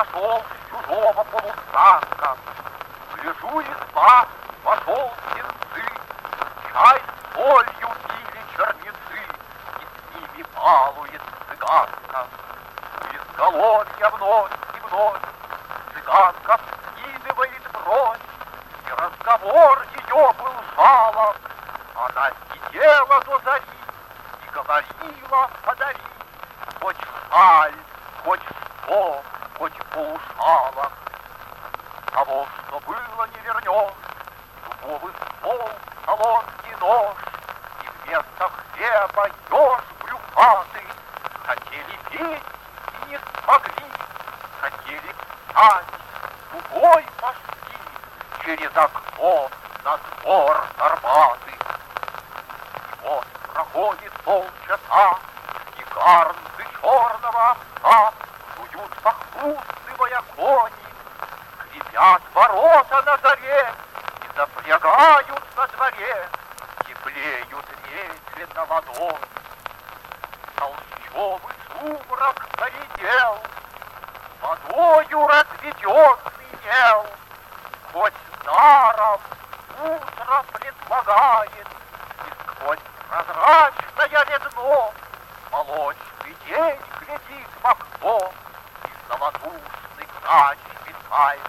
тающем снегу Я шел с чужого полустанка. Гляжу, изба, вошел птенцы, Чай с солью пили черницы, И с ними балует цыганка. У изголовья вновь и вновь Цыганка вскидывает бровь, И разговор ее был жалоб. Она сидела до зари И говорила, подари, хоть сто, полушалок. Того, что было, не вернешь, Дубовый стол, солонский нож, И вместо хлеба еж брюхатый. Хотели петь и не смогли, Хотели писать, другой пошли Через окно на двор Арбаты. И вот проходит полчаса, И гарнцы черного овса похрустывая кони, Скрипят ворота на заре И запрягают на дворе, Теплеют медленно водой. Толщевый сумрак поредел, Водою разведенный нел, Хоть даром утро предлагает, И сквозь прозрачное ледно Молочный день глядит в окно, И золотушный грач мелькает